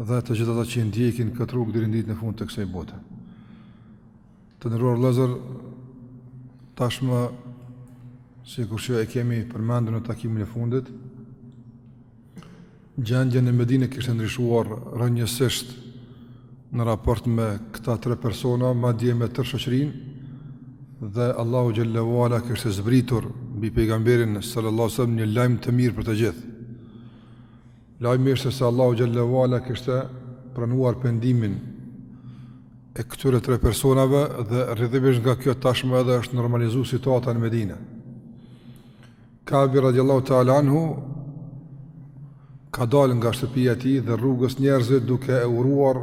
dhe të gjithë ata që e ndjekin këtë rrugë deri në ditën e fundit të kësaj bote. Të nderuar vëllezër, tashmë sikur që e kemi përmendur në takimin e fundit, gjendja në Medinë kishte ndryshuar rrënjësisht në raport me këta tre persona, madje me tërë shoqërinë dhe Allahu xhallahu ala kishte zbritur mbi pejgamberin sallallahu alajhi wasallam një lajm të mirë për të gjithë. Lajmi ishte se Allahu xhallahu ala kishte pranuar pendimin e këtyre tre personave dhe rrjedhimisht nga kjo tashmë edhe është normalizuar situata në Medinë. Kabi radiallahu ta'ala anhu ka dalë nga shtëpia e tij dhe rrugës njerëzit duke e uruar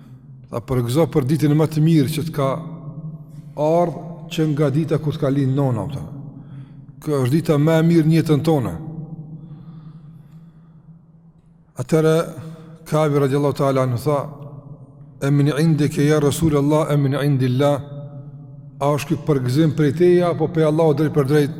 Tha përgëzo për ditën më të mirë që të ka ardhë që nga dita kur të ka lind nona, pra. Kjo është dita më e mirë në jetën tonë. Atëherë, Kabi radiallahu ta'ala anhu tha, e min indike ja Rasul Allah, e min indillah, a është ky përgëzim prej teje, apo prej Allahut drejtpërdrejt,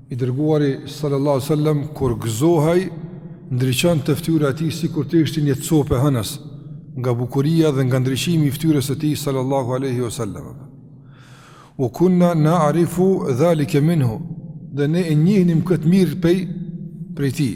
I dërguari sallallahu alaihi wasallam kur gëzohej ndriçonte fytyra e tij sikur të ishte një copë e hënës nga bukuria dhe nga ndriçimi i fytyrës së tij sallallahu alaihi wasallam. Wa kunna na'rifu dhalika minhu dhe ne e njihnim këtë mirë prej prej tij.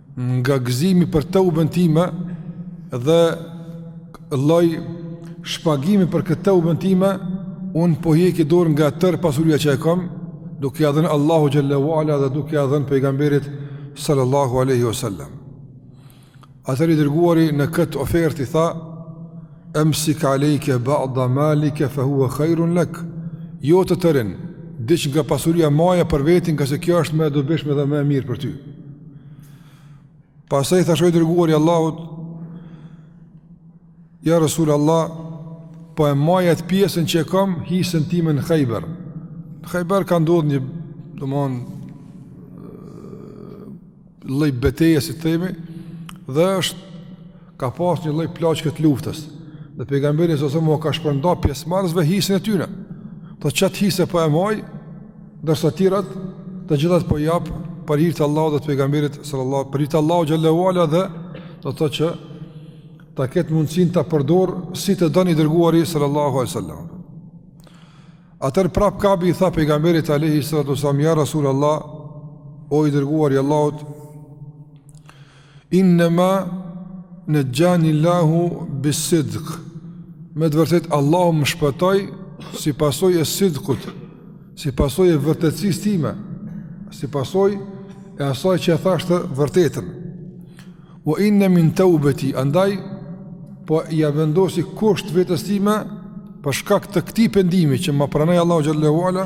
Nga gëzimi për teuben time dhe lloj shpagimi për këtë teuben time, unë po hjeki dorë nga tërë pasuria që e kam, duke ia dhënë Allahu xhallahu ala dhe duke ia dhënë pejgamberit sallallahu aleyhi wa sallam. Atëherë i dërguari në këtë ofertë i tha, emsik alejke ba'da malike fe hua khairun lek, jo të tërën, diç nga pasuria maja për veti, ngase kjo është më e dobishme dhe më e mirë për ty. Pastaj thashë o i dërguari i Allahut, Ja Rasul Allah, po e maj atë pjesën që e kam, hisen time në Khajber. Në Khajber ka ndodhë një, domethënë, lloj beteje, si të themi, dhe është Ka pas një lloj plaçke të luftës. Dhe pejgamberi sallallahu alaihi wasallam ua ka shpërnda pjesëmarrësve hisen e tyne. Tha qat hise po e maj, ndërsa tjerat të gjithat po i jap për hir të Allahut dhe të pejgamberit sallallahu për hir të Allahut xhallahu ala dhe do të thotë që ta ketë mundësinë ta përdorë si të don i dërguari sallallahu alaihi wasallam. Atëherë prap kabi i tha pejgamberit alaihi sallatu sallam ja rasulullah o i dërguari i Allahut Innema nexhani llahu bisidhk Me të vërtet Allahu më shpëtoj si pasoj e sidhkut Si pasoj e vërtetsis time Si pasoj e asaj që e thash të vërtetën U inne min teubeti Andaj po ia vendosi kusht vetës time Për shkak të këti pendimi që ma pranoj Allahu xhelle ue ala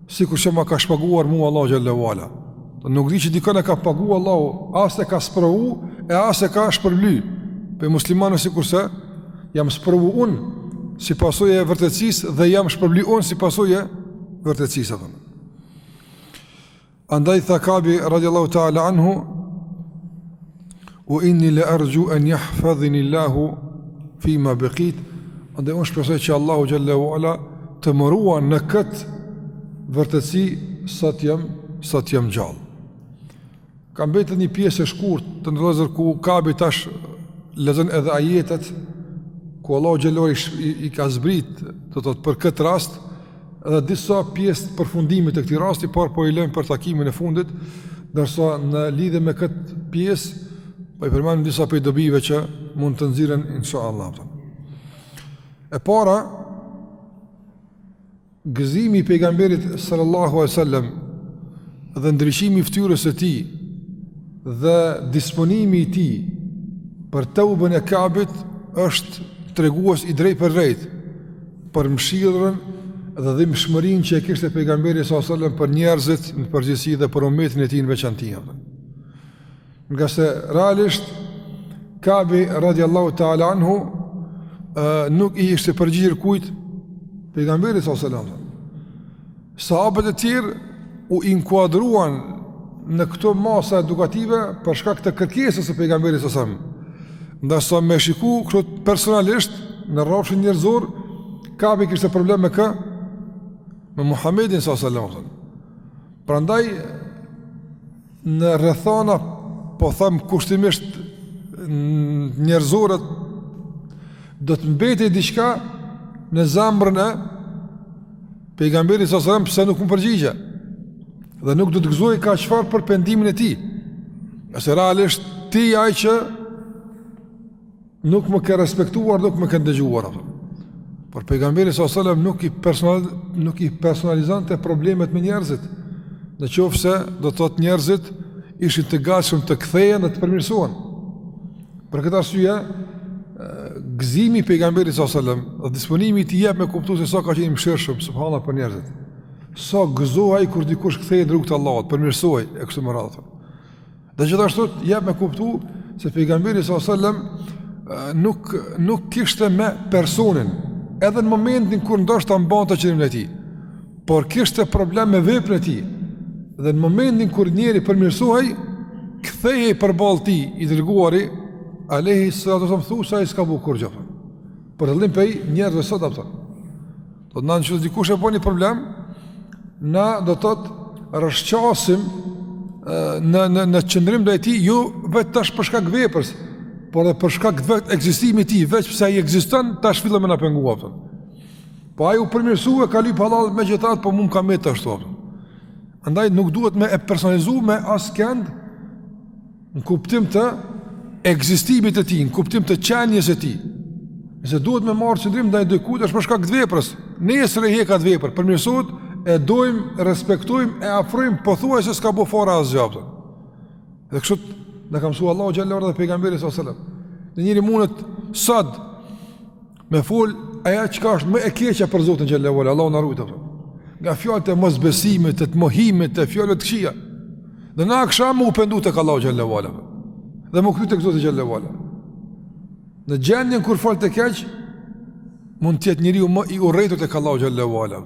Sikur që ma ka shpaguar mua Allahu xhelle ue ala. Nuk di që dikon e ka paguar Allahu, as e ka sprovu e as e ka shpërbly pej muslimanëve sikurse jam sprovu un si pasojë e vërtetësisë dhe jam shpërbly un si pasojë e vërtetësisë. Andaj tha Kabi radiallahu ta'ala anhu U inni le arxhu en jahfadhini llahu fi ma bëkit, andaj unë shpresoj që Allahu Xhelle ue Ala të më ruaj në këtë vërtetsi sa të jam, sa të jam gjallë. Ka mbetë një pjesë e shkurt të nderuar vllezër ku Kabi tash lexon edhe ajetet ku Allahu Xhelle ue Ala i ka zbrit do të thotë për këtë rast, Edhe disa pjesë të përfundimit të këtij rasti, por po i lëmë për takimin e fundit, ndërsa në lidhje me këtë pjesë po i përmendim disa prej dobive që mund të nxirren inshallah. E para gëzimi i pejgamberit sallallahu alaihi wasallam dhe ndriçimi i fytyrës së tij dhe disponimi i tij për teubën e Kabit është tregues i drejtpërdrejtë për mëshirën dhe dhimbshmërinë që e kishte pejgamberi sa sallam për njerëzit në përgjithësi dhe për umetin e tij në veçanti. Ngase realisht Kabi radiallahu ta'ala anhu nuk i ishte përgjigjur kujt pejgamberit sa sallam. Sahabët e tjerë u inkuadruan në këto masa edukative për shkak të kërkesës së pejgamberit sa sam. Ndërsa me shiku kështu personalisht në rrafshin njerëzor Kabi kishte problem me kë? Me Muhammedin sa sallam. Prandaj Në rrethana po them kushtimisht njerëzore do të mbetej diçka në zemrën e pejgamberit sa selam pse nuk m'u përgjigje dhe nuk do të gëzohej aq fort për pendimin e tij. Se realisht ti je ai që Nuk më ke respektuar, nuk më ke ndëgjuar apo. Por pejgamberi sa selam nuk i personal nuk i personalizonte problemet me njerëzit. Në qoftë se do të thotë njerëzit ishin të gatshëm të kthehen dhe të përmirësohen. Për këtë arsye, gëzimi i pejgamberit sa selam dhe disponimi i tij jep me kuptu se sa ka qenë i mëshirshëm subhanallahu për njerëzit. Sa gëzohej kur dikush kthehej në rrugt të Allahut, përmirësohej e kështu me radhë. Dhe gjithashtu jap me kuptu se pejgamberi s.a.s. nuk, nuk kishte me personin edhe në momentin kur ndoshta mbante qëndrim ndaj tij por kishte problem me veprën e tij dhe në momentin kur njeriu përmirësohej kthehej përballë tij i dërguari alejhi salatu ve selam thu se ai s'ka bo kurgjo për dallim pej njerëzve sot a kupton Do të nëse dikush e bën një problem, na do të thotë rrëshqasim në në në qëndrim ndaj tij, jo veç tash për shkak veprës, por edhe për shkak të vetë ekzistimit të tij, veç pse ai ekziston, tash fillon me na pengu, a kupton. Po ai u përmirësua ka lyp hallall, megjithatë po mu m'ka met ashtu. Andaj nuk duhet me e personalizu me askënd në kuptim të ekzistimit të tij, në kuptim të qenies së tij. Nëse duhet me marrë qëndrim ndaj dikujt është për shkak të veprës. Nesër e hek atë vepër, përmirësohet, e dojmë, respektojmë, e afrojmë, pothuajse s'ka bo fare asgjë, a kupton. Dhe kështu na ka mësu Allahu xhele ve ala dhe pejgamberi s.a.s. Një njeri mundet sot Me fol ajo çka është më e keqja për Zotin xhele ve ala, Allahu na ruajtë. Nga fjalët e mosbesimit, të mohimit, të fjalëve të këqija. Dhe n'aksham m'u pendu tek Allahu xhele ve ala. Dhe m'u kthy tek Zoti xhele ve ala. Në gjendjen kur folte keq, mund të jetë njeriu më i urrejtur tek Allahu xhele ve ala.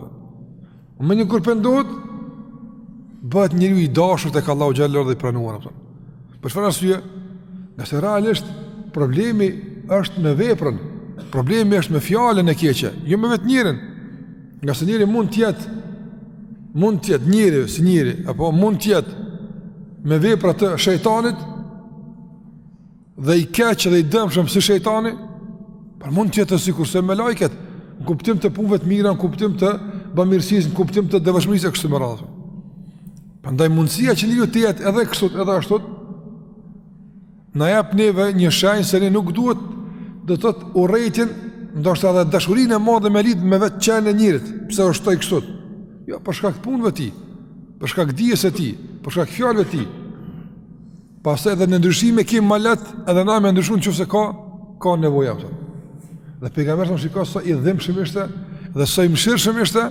Menjëherë kur pendohet, bëhet njeri i dashur tek Allahu xhele ve ala dhe i pranuar, a kupton. Për çfarë arsye, ngase realisht problemi është me veprën, problemi është me fjalën e keqe, jo me vetë njerin, ngase njeri mund të jetë, mund të jetë njeri, si njeri, apo mund të jetë me vepra të shejtanit, dhe i keq dhe i dëmshëm si shejtani, por mund të jetë sikurse melaiket, në kuptim të punëve të mira, në kuptim të bamirësisë, në kuptim të devotshmërisë kështu me radhë. Prandaj mundësia që njeriu të jetë edhe kështu, edhe ashtu, na jep neve një shenjë se ne nuk duhet do të thotë urrejtjen, ndoshta edhe dashurinë e madhe me lidh me vetë qenien e njerit, pse është ai kështu. Jo, për shkak të punëve të tij, për shkak dijes së tij, për shkak fjalëve të tij. Pastaj edhe në ndryshime kemi më lehtë edhe na me ndryshu nëse ka ka nevojë apo. Dhe pejgamberi thonë shiko sa i dhimbshëm ishte dhe sa i mëshirshëm ishte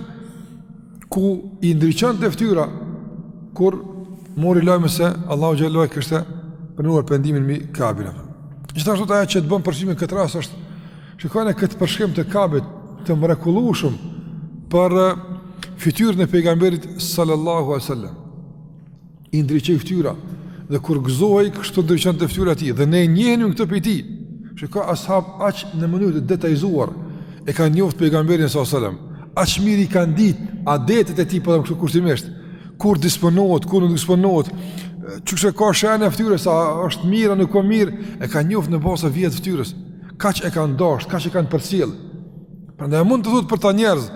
ku i ndriçonte fytyra kur mori lajmin se Allahu xhele ve ala e kishte pranuar pendimin mbi Kabin. Gjithashtu ajo që të bën përshtypje në këtë rast është shikoni këtë përshkrim të Kabit të mrekullueshëm për fytyrën e pejgamberit sallallahu alaihi wasallam. I ndriçoi fytyra dhe kur gëzohej kështu ndriçonte fytyra e tij dhe ne e njehnim këtë prej tij. Shiko ashabët aq në mënyrë të detajzuar e kanë njoftë pejgamberin sa selam. Aq mirë i kanë ditë adetet e tij po kështu kushtimisht. Kur disponohet, kur nuk disponohet, qysh i ka shenjat e fytyrës a është mirë apo nuk është mirë, e kanë njoftë në bazë vijat fytyrës. Kaq e kanë dashtë, kaq e kanë përcjell. Prandaj mund të thuhet për ta njerëz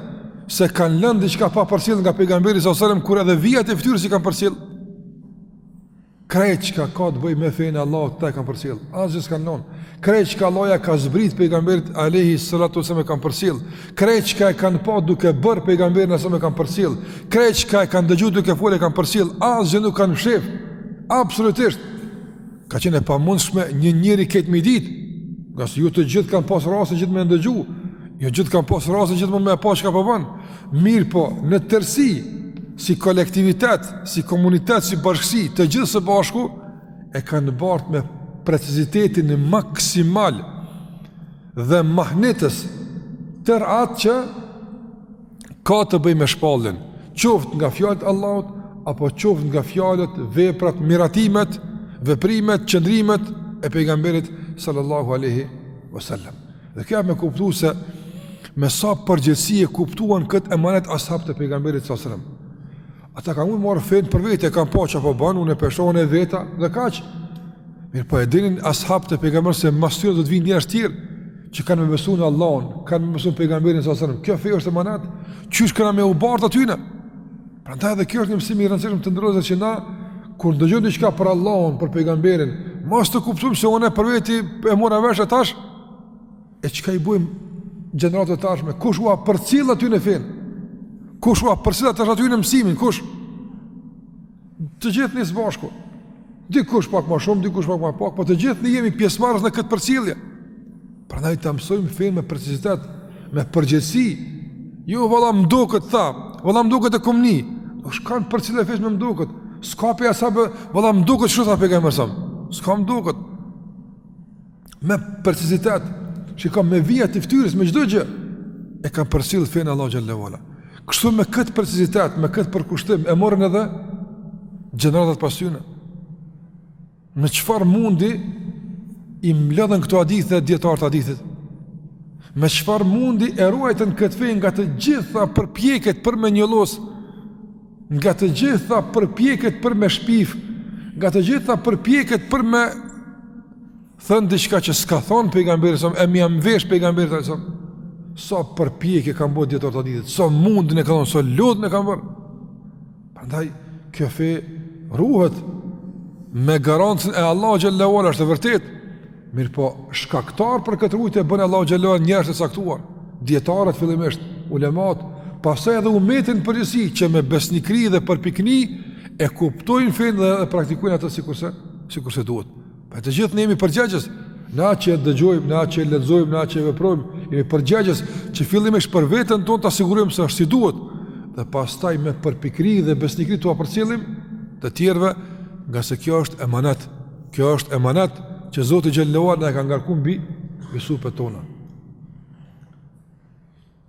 se kanë lënë diçka pa përcjell nga pejgamberi sa selam kur edhe vijat e fytyrës i kanë përcjell. Krejt çka ka të bëjë me fenë e Allahut e kanë përcjell. Asgjë s'kan lënë. Krejt çka Allah ja ka zbrit pejgamberit alayhi salatu wasallam e kanë përcjell. Krejt çka e kanë pa duke bër pejgamberin sa selam e kanë përcjell. Krejt çka e kanë dëgju duke folë e kanë përcjell. Asgjë nuk kanë fshef. Absolutisht. Ka qenë e pamundshme një njeri krejt me i ditë, ngase jo të gjithë kanë pas rastin gjithmonë me ndëgju, jo gjithë kanë pas rastin gjithmonë me e pa çka po ban, mirëpo në tërësi, si kolektivitet, si komunitet, si bashkësi, të gjithë së bashku, e kanë bartë me precizitetin maksimal dhe mahnitës tërë atë që ka të bëjë me shpalljen, qoftë nga fjalët e Allahut apo qoftë nga fjalët, veprat, miratimet, veprimet, qëndrimet e pejgamberit sallallahu alaihi wasallam. Dhe kjo me kuptu se me sa përgjegjësi e kuptuan këtë emanet ashabët e pejgamberit sallallahu alaihi wasallam. Ata kanë mund me marrë fenë për vete, kanë pa çka po ban, unë e peshoj në vete dhe kaq. Mirëpo e dinin ashabët e pejgamberit se mas tyre do të vijnë njerëz tjerë që kanë me besu në Allahun, kanë me besu në pejgamberin sa selam. Kjo fe është emanet, qysh kena me ua bartë atyne. Prandaj edhe ky është një mësim i rëndësishëm të nderuar që na, kur ndëgjojmë diçka për Allahun, për pejgamberin, mos të kuptojmë se unë për veti e mora vesh e tash, E çka iu bëjmë gjeneratave të ardhshme? Kush ua përcjell atyne fenë? Kush ua përcjell atyne mësimin? Kush? Të gjithë ne së bashku. Dikush pak më shumë, dikush pak më pak, po të gjithë ne jemi pjesëmarrës në këtë përcjellje. Prandaj ta mësojmë fenë me precizitet, me përgjegjësi. Jo valla më duket tha, valla më duket e kom ni. Po s'kanë përcjellë fe si më duket. S'ka pas valla më duket që tha pejgamberi sa. S'ka më duket. me precizitet, shiko me vijat e ftyrës, me çdo gjë, e kanë përcjell fenë e Allahut xhelle ue ala. Kështu me këtë precizitet, me këtë përkushtim, e morën edhe gjeneratat pas tyne. Me çfarë mundi i mblodhën këto hadithe dijetarët e hadithit? Me çfarë mundi e ruajtën këtë fe nga të gjitha përpjekjet për me njollos, nga të gjitha përpjekjet për me shpif, nga të gjitha përpjekjet për me thënë diçka që s'ka thënë pejgamberi e me ia mvesh pejgamberit, sa so përpjekje kanë bërë dijetarët e hadithit, sa sa mundin e kanë, sa sa luftën e kanë bërë. Prandaj kjo fe ruhet me garancën e Allahut xhelle ue ala është e vërtetë. Mirëpo shkaktar për këtë ruajtje e bën Allahu xhelle ue ala njerëz të caktuar. Dijetarët fillimisht ulemat, pastaj edhe umetin në përgjithësi që me besnikri dhe përpikni e kuptojnë fenë dhe praktikojnë atë sikurse sikurse duhet. Pra të gjithë ne jemi përgjegjës në atë që e dëgjojmë, në atë që e lexojmë, në atë që e veprojmë, jemi përgjegjës që fillimisht për veten tonë ta sigurojmë se është si duhet dhe pastaj me përpikëri dhe besnikëri t'ua përcjellim të tjerëve, ngase kjo është emanet. Kjo është emanet që Zoti xhelle ue ala na e ka ngarku mbi mbi supet tona.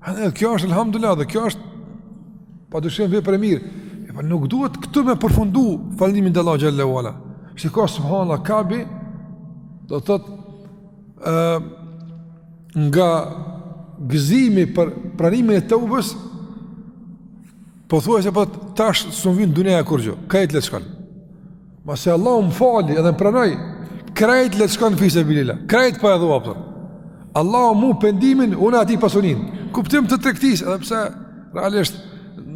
Edhe kjo është elhamdulilah dhe kjo është pa dyshim vepër e mirë. E po nuk duhet këtu me përfundu falënderimin te Allahu xhelle ue ala. Shiko subhanallah Kabi do thotë ë nga gëzimi për pranimin e teubes pothuajse po tash s'um vyn dunja kurgjo. Krejt le shkon. Masi Allahu më fali edhe më pranoi. Krejt le shkon fi sabilillah. Krejt po e dho apo. Allahu mu pendimin unë atij pasuninë. Kuptim të tregtisë, edhe pse realisht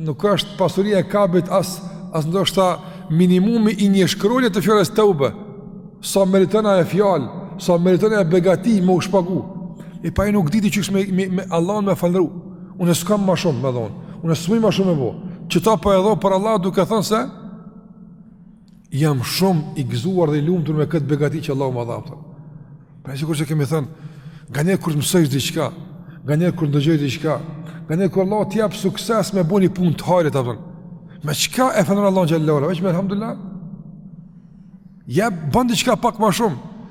nuk është pasunia e Kabit as as ndoshta minimumi i një shkronje të fjalës teube. Sa meriton ajo fjalë, sa meriton ajo begati me u shpagu. E po ai nuk diti qysh me, me, me Allahun me falënderu. Unë s'kam ma shumë me dhonë. Unë s'muj ma shumë me bo. Qeta po e dho për Allah duke thënë se Jam shumë i gëzuar dhe i lumtur me këtë begati që Allahu më dha. Pra sikur që kemi thënë, nganjëherë kur të mësojsh diçka, nganjëherë kur ndëgjojsh diçka, nganjëherë kur Allahu të jap sukses me bo një punë të hajrit apo. Me çka e falënderon Allahun xhelle ue ala, veç me elhamdulilah. Ja ban diçka pak ma shumë.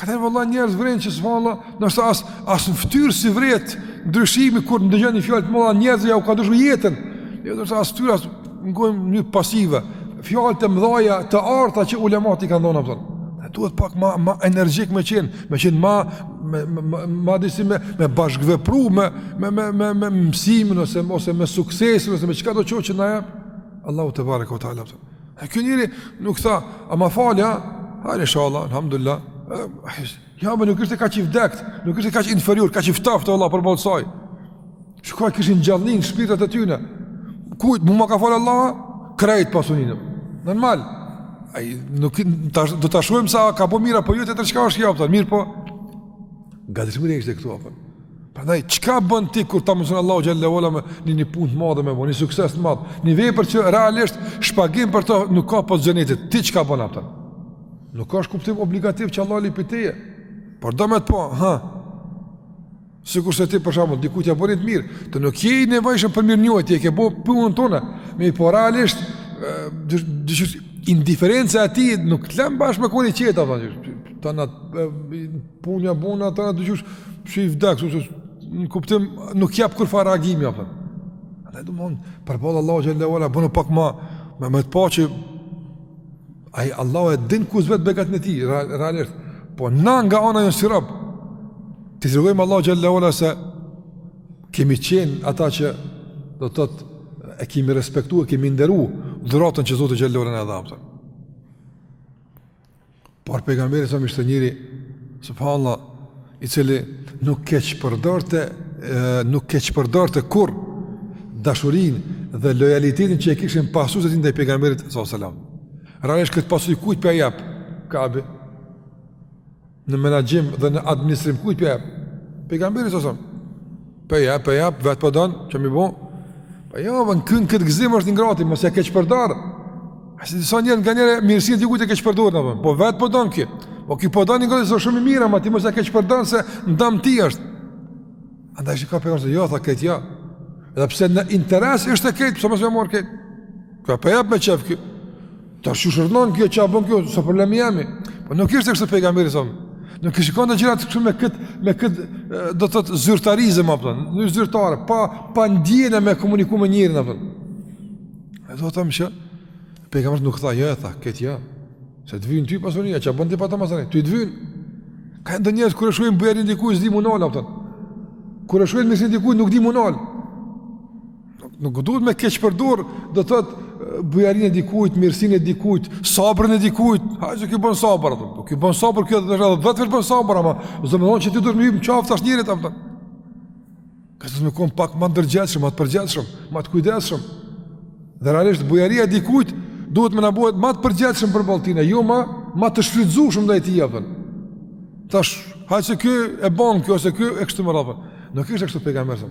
Ka vëlla njerëz vrenë që s'valla, ndoshta as as në ftyrë s'i vërehet, ndryshimi kur ndëgjojnë fjalë të mëdha njerëz ja u ka ndryshu jetën, jo ndoshta as ftyra, ngojmë pasiv, fjalë të mëdha të arta që ulematë i kanë thonë, a kupton. E duhet pak ma, ma energjik me qenë, me qenë ma, me, me, me, ma disi me, me bashkëvepru, me, me, me, me, me mësimin, ose, ose me suksesin, ose me çkado qoftë që na jep, Allahu tebareke ue teala, a kupton. E kjo njeri nuk tha, a ma fal-a, ha, inshallah, elhamdulilah, ja, me nuk ishte kaq i vdekt, nuk ishte kaq inferior, kaq i ftoftë, Allah, përballë saj. Shko i kishin gjallë, shpirtat e tyne. Krejt, mu ma ka falë Allah, krejt pasuninë tem. Normal. Ai, nuk, tash, do ta shohim sa ka po mirë apo jo të jetë çka është kjo, a kupton, mirëpo gatishmëria është këtu, a kupton. Prandaj çka bën ti kur ta mundëson Allahu xhelle ue ala me një, një punë të madhe me bo, një sukses të madh, një vepër që realisht shpagim për të nuk ka pos xhenetit. Ti çka bën atë? Nuk ka kuptim obligativ që Allahu lyp prej teje. Por do me të pa, a. Sikur se ti për shembull dikujt ia bon ni të mirë, ti nuk je i nevojshëm për mirënjohje, ti e ke bo punën tonde. Me po realisht indiferenca e tij nuk të len bash me kon i qetë apo Tanë punën ja bona tan e çojsh, si i vdek, ose në kuptim nuk jap kurrfarë reagimi apo. Ata do mund përballë Allahut xhelle ue ala bën pak ma me, me të pa që ai Allahu e din kush zbret begatitë, realisht. Po na nga ana e si rob, t'i tregojmë Allahut xhelle ue ala se kemi qen ata që do të thotë e kemi respektuar, kemi nderuar dhuratën që Zoti xhelle ue ala na dha. Por pejgamberi savs ishte njeri subhanallah i cili nuk keqpërdorte nuk keqpërdorte kurrë dashurinë dhe lojalitetin që e kishin pasuesit ndaj pejgamberit sallallahu alajhi wasallam. Realisht këtë pasuri kujt p'ja jep krejt në menaxhim dhe në administrim kujt p'ja jep pejgamberit sallallahu alajhi wasallam. P'e jap, p'e jap, vet po don, ç'me bo? Po ja, jo, mo kën kët gzim është i ngrati, mos ja keqpërdor. A s'e di sa janë ka ni mirësi të dikujt e keqpërdor apo? Po vet po don ky. Po ky po don i ngrati është shumë i mirë, ama ti mos ja keqpërdor se n'dam ti është. Andaj shikoj pejgamberi jo, tha kët jo. Edhe pse në interes është kët, pse mos me marr kët? Ka po jap me qef ky. Tash çu shërben kjo çfarë bën kjo? Sa problem jemi? Po nuk ishte kështu pejgamberi savs. Nuk i shikonte gjërat kështu me kët me kët do të thotë zyrtarizëm apo gjuhë zyrtare pa pa ndjenja me komunikuar me njerin apo. Ai do të thonë se pejgamberi nuk tha jo tha, këtë jo. Se të vijnë ty pasuria, çfarë bën ti pa to masanej? Ty të vijnë. Ka ndo njerëz kur e shohin bujarinë e dikujt s'di me u ndal apo. Kur e shohin mirësinë e dikujt nuk di me u ndal. Nuk duhet me keq përdor, do të thotë bujarinë e dikujt, mirësinë e dikujt, sabrin e dikujt. Hajde që bën sabër atë. Po ky bën sabër kjo do të thotë vetë vetë bën sabër ama, do të thonë që ti duhet me ja çu tash nervat apo. Duhet me kon pak më të ndërgjegjshëm, më të përgjegjshëm, më të kujdesshëm. Dhe realisht bujaria e dikujt duhet me na bë më të përgjegjshëm përballë tij, jo më, më të shfrytëzueshëm ndaj tij apo. Tash hajde që ky e bën kjo ose ky e kështu me radhë. Nuk ishte kështu pejgamberi.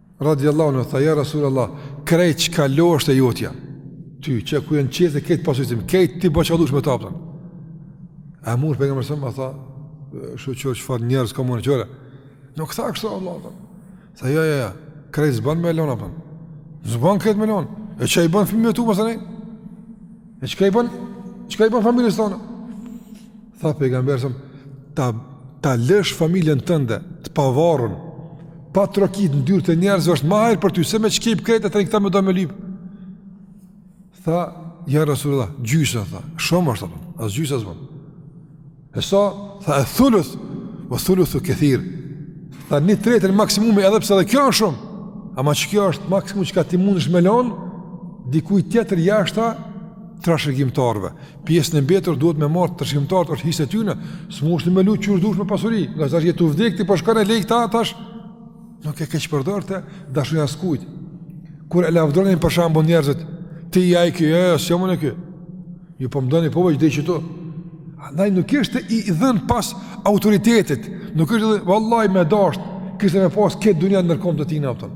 Radiallahu anhu tha ja Rasulullah, krejt çka kam është e jotja. Ty çka u jon kejt kjo pasuri, kejt ti bëj ça dush me ta pra. A mujti pejgamberi savs me thanë, shyqyr çfar njerëz kam, me qarë. Nuk tha kështu Allah. Tha. Tha jo jo jo, krejt s'ban me e lanë pra. S'ban krejt me e lanë. E çka i bën fëmijëve tu pasanej? E çka i bën? Çka i bën familjes tonde? Tha pejgamberi a.s. ta ta lësh familjen tënde të pavarun, pa trokit në dyer të njerëzve është më hajër për ty se me çkep krejt e tani këta me dal me lyp. Tha ja Rasulullah, gjysa tha, shumë është tha, as gjysa s'bën. E sa tha eth-thuluth, ve thuluthu kethir. Tha një tretën maksimumi edhe pse edhe kjo është shumë. Ama qikjo është maksimumi çka ti mundesh me lanë, dikuj tjetër jashta trashëgimtarve. Pjesën e mbetur duhet me marrë trashëgimtarët është hise e tyne, s'munesh me lujt qysh dush me pasuri, ngase je tu vdek ti, por po shkon e i le këta tash, nuk e keqpërdorte dashuninë e askujt. Kur e lavdëronin për shembull njerëzit, ti je aj kjo, e, s'jom unë ky, ju po mendoni po veç dhe qështu. Andaj nuk ishte i dhenë pas autoritetit, nuk ishte dhe, vallaj me dasht, kishte me pas këtë dunja nër komt e tina, a kupton.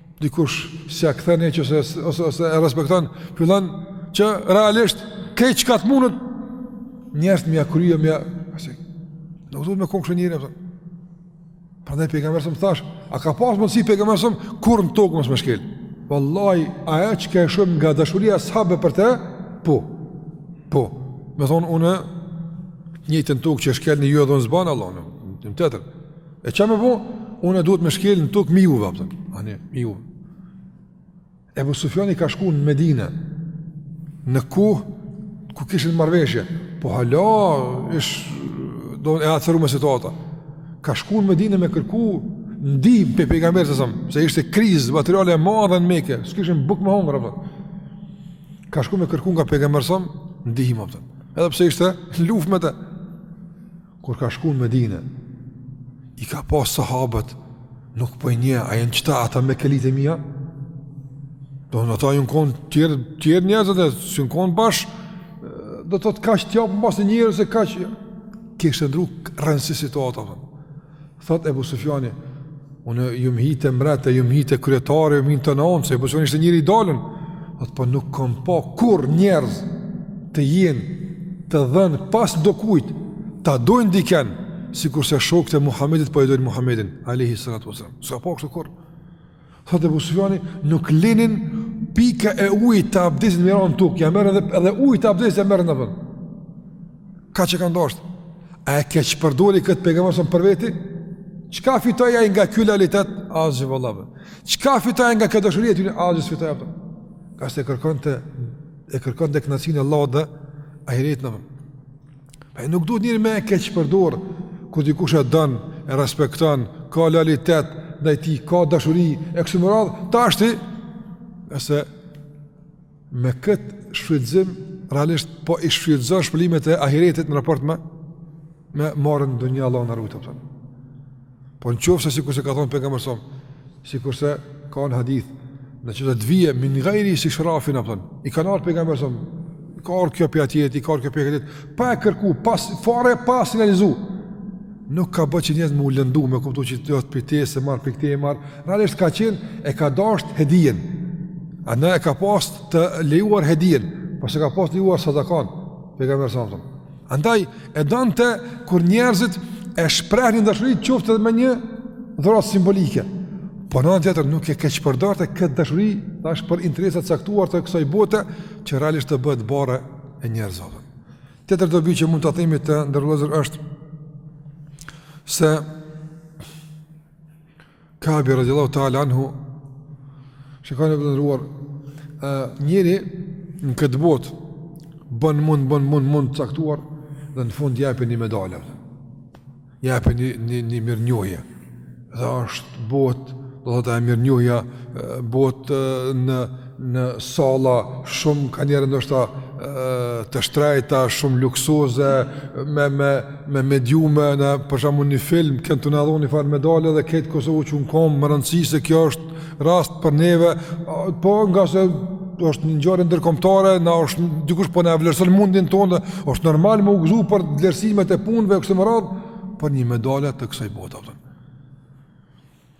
Dikush s'ia kthen një që se, ose, ose e respekton, fillon që realisht krejt çka të mundet, njerëzt m'ia kry, m'ia, asi, nuk duhet me kongë shë njeri, a kupton. Pra ne pejgamberi a.s. thash, a ka pas mundësi pejgamberi a.s., kurrë në tokë mos me shkel? Vallaj, aja që ka e shumë nga dashuria e sahabëve për te, po, po, me thonë unë, njëjtën tokë që shkelni ju edhe unë zbanë, Allah, në, në, në, në, në, E ça me bo? Unë duhet me shkel në tokë me juve, a kupton. Ani, me ju. Ebu Sufjani ka shku në Medine, në kohë, ku kishin marrëveshje, po hala, ish, do e acarume situata. Ka shku në Medine me kërku ndihmë prej pejgamberit a.s., se ishte krizë, materiale e madhe në Meke, s'kishin bukë me hongër, a kupton. Ka shku me kërku nga pejgamberi a.s., ndihmë, a kupton. Edhe pse ishte luftë me të, Kur ka shku në Medine, i ka pa sahabët, nuk po i njeh, a janë qëta ata mekelitë e mi? Do në ata jon konë tjerë, tjerë njerëz e, s'jon konë bash, do të thotë kaq t'japun mas njerëzve kaq, kishte ndrru rrënjësisht situata, a kupton. Thot Ebu Sufjani, unë jom hi te mretë, jom hi te kryetarë, jom hi n'tona anë, se Ebu Sufjani ishte njeri i dalun, thot po nuk kom pa kurrë njerëz të jenë të dhënë pas dikujt, ta dojnë diken, sikurse shokët e Muhammedit po e dojnë Muhammedin, a.s. S'ka pa kështu kurrë. Thotë Ebu Sufjani, nuk linin pika e ujit të abdesit me ra n'tokë, ja merrnin dhe, edhe ujit të abdesit ja merrnin në vënd. Kaq e kanë dashtë. A e keqpërdori këtë pejgamberi a.s. për veti? Çka fitoi ai nga ky lojalitet? Asgjë vallahi. Çka fitoi nga kjo dashuri e tyne? Asgjë fitoi pra. Ngase e kërkonte, e kërkonte kënaqësinë e Allahut dhe ahiretin në vënd. Paj nuk duhet njeri me e keqpërdor, kur dikush e don, e respekton, ka lojalitet ndaj tij, ka dashuri, e kështu me radhë, tashti, nëse me këtë shfrytëzim, realisht po i shfrytëzon shpërblimet e ahiretit në raport me, me marr në dunja, Allahu na rujtë, a kupton. Po në qoftë se sikurse ka thonë Pejgamberi alejhi selam, sikurse ka ardh në hadith, në që të të vijë, min gajri ishrafin, a kupton, i ka thonë Pejgamberi alejhi selam, i ka orë kjo për atjetë, i ka orë kjo për atjetë, pa e kërku, pas, fare pa sinalizu, nuk ka bë që njerëz me u lëndu me kuptu që të të pritej se marr pikë e marr. Realisht ka qenë e ka dashtë hedijen. Ani e ka pas të lejuar hedijen, po s'e ka pas të lejuar sadakan pejgamberi sa Andaj e donte kur njerëzit e shprehnin dashurinë qoftë edhe me një dhuratë simbolike. Po në anë tjetër nuk e keqpërdorte këtë dashuri tash për interesa të caktuara të kësaj bote që realisht të bëhet barrë e njerëzve. Tjetër dobi që mund ta themi të nderuar vëllezër është se Kabi radiallahu ta'ala anhu Shikoni të nderuar Njeri në këtë botë Bën mund, bën mund, mund të caktuar Dhe në fund i japin një medalje I japin një, një, një mirënjohje Dhe është bohet Do të thotë ajo mirënjohja Bohet në në salla shumë nganjëherë ndoshta të shtrejta, shumë luksoze, me, me, me mediume, në për shembull një film, kanë tu na dhonë një farë medalje dhe krejt Kosova çu në komë, me rëndësi se kjo është rast për neve, po ngase është një ngjarje ndërkombëtare, na është dikush po na e vlerëson mundin tonë, dhe është normal me u gëzu për vlerësimet e punëve e kështu me radhë, për një medalje të kësaj bote, a kupton.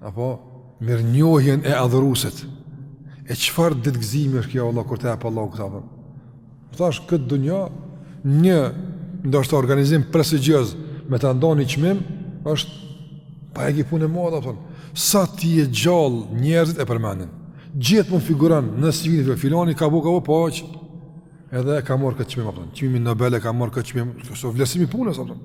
Apo mirënjohjen e adhuruesit. E çfarë dite gëzimi është kjo Allah, kur ta jep Allahu këtë, a kupton? Më thash, në këtë dunja, një, ndoshta organizim prestigjioz, me ta dhonë ni çmim, është, pa e ki punë e madhe, a kupton, sa të je gjallë njerëzit e përmendin, gjithmonë figuron në CV-në filani, ka bo, ka bo, po aqë, edhe ka marrë këtë çmim, a kupton, çmimin Nobel e ka marrë këtë çmim, këso vlerësimi punës, a kupton,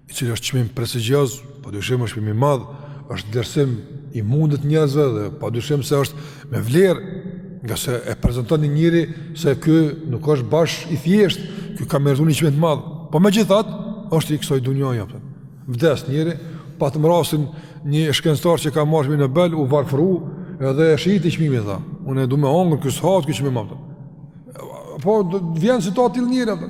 i cili është çmim prestigjioz, padyshim është çmim i madh, është vlerësim i mundit të njerëzve dhe padyshim se është me vlerë, ngase e prezanton një njeri se ky nuk është bash i thjeshtë, ky ka merituar një çmim të madh. Po megjithatë, është i kësaj dunjaje apo. Vdes njeri, patëm rastin një shkencëtar që ka marrë çmimin Nobel, u varfëru, edhe e shiti çmimin tha. Unë du me hongër ky s'hahet ky çmim apo. Po vjen situata e njëri apo.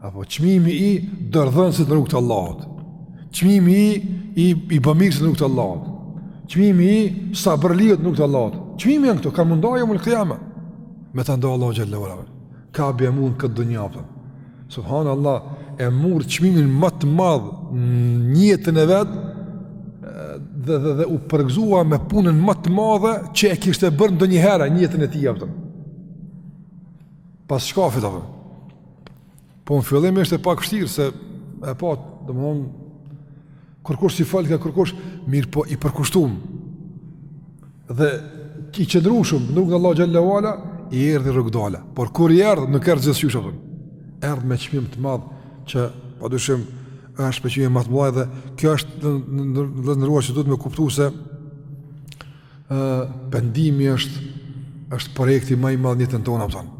Apo çmimi i dorëdhënësit në rrugë të Allahut. Çmimi i i i bamirësit në rrugë të Allahut. Çmimi i sabërliut në rrugë të Allahut. Çmimi janë këto, ka mund jeumul kijame. Me të ndohë Allahu xhelle ue ala. Ka bë mund këtë dunja apo. Subhanallah, e murr çmimin ma të madh në jetën e vet dhe dhe dhe u përgëzua me punën ma të madhe që e kishte bërë ndonjëherë në jetën e tij apo. Pas shkafit apo. Po në fillim ishte pak vështirë se e pa, domethon kurkush s'i fal, kurkush, mirëpo i përkushtum. Dhe i qëndrushum në rrugën e Allahut xhelle ue ala i erdhi rrugdala. Por kur i erdh nuk erdh gjithqysh apo. Erdh me çmim të madh që padyshim është me çmim më të madh dhe kjo është e nderuar që duhet me kuptu se Ë pendimi është është projekti ma i madh në jetën tonë, thonë.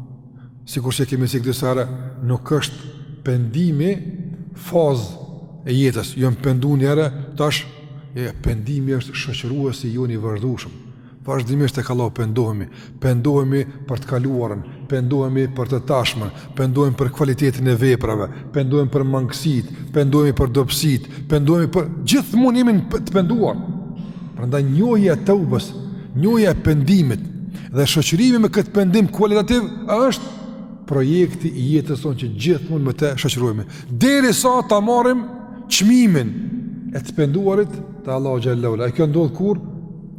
Sikurse kemi cek disa herë, nuk është pendimi fazë e jetës. Jam pendu një herë, tash e pendimi është shoqëruesi joni i vazhdueshëm. Vazhdimisht e ka lo, pendohemi, Pendohemi për të kaluarën, pendohemi për të tashmën, pendohemi për kvalitetin e veprave, pendohemi për mangësitë, pendohemi për dobësitë, pendohemi për gjithmonë jemi të penduar. Prandaj njohja teubes, njohja e pendimit dhe shoqërimi me këtë pendim kualitativ është projekti i jetës tonë që gjithmonë me te shoqërohemi. Derisa ta marrim çmimin e të penduarit te Allahu xhelle ue ala. E kjo ndodh kur?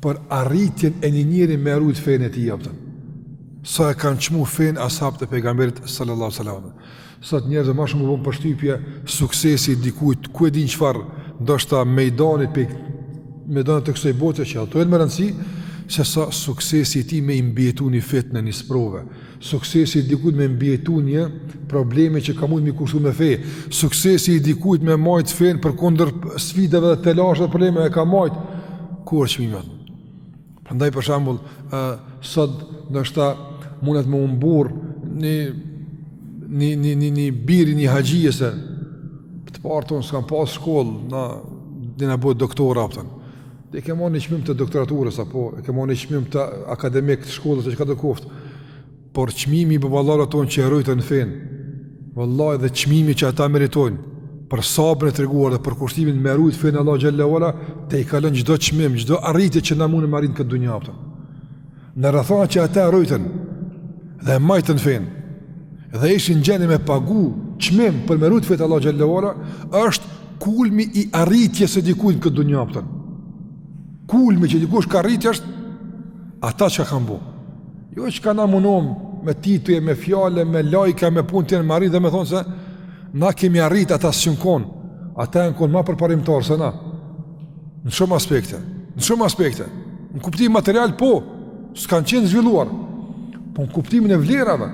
për arritjen e ni njeri me e rujt fenë e tij, a po thom. Sa e kanë çmu fenë as'habët e pejgamberit sallallahu alejhi ve selem. Sot njerëzve ma shumë u bon përshtypje suksesi i dikujt, ku e din çfarë, ndoshta mejdani prej mejdanit të kësoj bote që ato janë me rëndësi, sesa suksesi i tij me i mbijetu një fitne, një sprove, Suksesi i dikujt me mbijetu një problemi që ka mujt me i kushtu me fe. Suksesi i dikujt me majt fenë përkundër sfidave dhe telashe e probleme e ka majt. Ku është çmimi? Prandaj për shembull, sot ndoshta mundet me u mburr një, një, një, një, një biri një haxhije se. Të partë tonë s'kanë pas shkollë, na, u bom doktora, po thom. E kem marrë një çmim të doktoraturës apo e kem marrë një çmim të akademik të shkollës e çka do koftë. Por çmimi i baballarve tonë që e rujtën fenë, vallahi dhe çmimi që ata meritojnë për sabrin e treguar dhe përkushtimin me e rujt fenë e Allahut xhelle ue ala, tej i kalon çdo çmim, çdo arritje që na munem me arrit n'këtë dunja Në rrethana që ata rujtën dhe e majtën fenë dhe ishin gati me pagu çmim për me rujt fenë e Allahut xhele ve ala, është kulmi i arritjes së dikujt në këtë dunja pra. Kulmi që dikush ka arrit është ata çka kanë bo. Jo çka na munohem me tituj, me fjalë, me lajka, me pun tjera me arrit dhe me thonë se na kemi arrit ata s'jon konë, ata jon konë ma përparimtarë se na. Në shumë aspekte, në shumë aspekte. Në kuptim material po, s'kan qenë zhvilluar. Po në kuptimin e vlerave,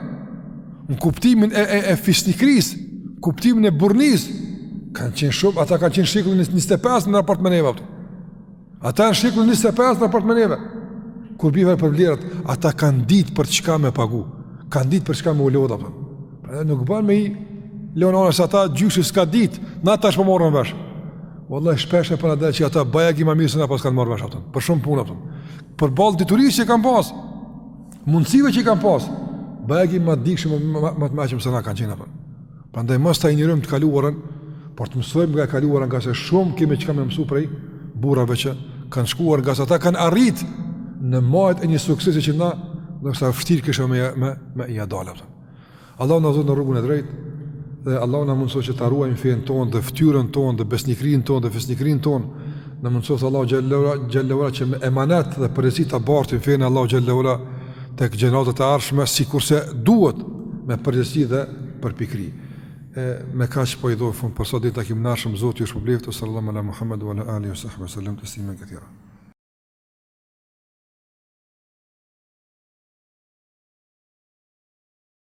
në kuptimin e e, e fisnikërisë, kuptimin e burrnisë, kanë qenë shumë, ata kanë qenë n'shekullin 25 në raport me neve ato. Ata në shekullin 25 në raport me neve. Kur bihet për vlerat, ata kanë ditë për çka me pagu, kanë ditë për çka me u lodh ato. Pra nuk bën me i injoru se ata gjyshi s'ka ditë, na tash po morrëm vesh. Vallai shpesh herë pa dalë që ata bajagi ma mirë se na paskan marrë vesh ato. Për shumë punë ato. Përballë diturisë që kanë pas. Mundësive që kanë pas. Bajagi më dijshëm më të mençëm se na kanë qenë ato. Prandaj mos ta injorojmë të kaluarën, por të mësojmë nga e kaluara nga se shumë kemi çka me mësu prej burrave që kanë shkuar ngase ata kanë arrit në majtë e një suksesi që na do të vështirë kishim me me me ia dalë. Allahu na udhëzoftë në rrugën e drejtë dhe Allahu na mundësoftë që ta ruajmë fenë tonë dhe fytyrën tonë dhe besnikërinë tonë dhe fisnikërinë tonë. Na mundësoftë Allahu xhele ve ala që me emanet dhe përgjegjësi ta bartim fenë e Allahut xhele ve ala tek gjeneratat e ardhshme sikurse duhet me përgjegjësi dhe përpikëri. E, me kaq po i japim fund për sot deri në takimin e ardhshëm Zoti ju shpërbleftë sallam ala Muhammedu ala Ali wa sahbihi sallam teslimen kethira.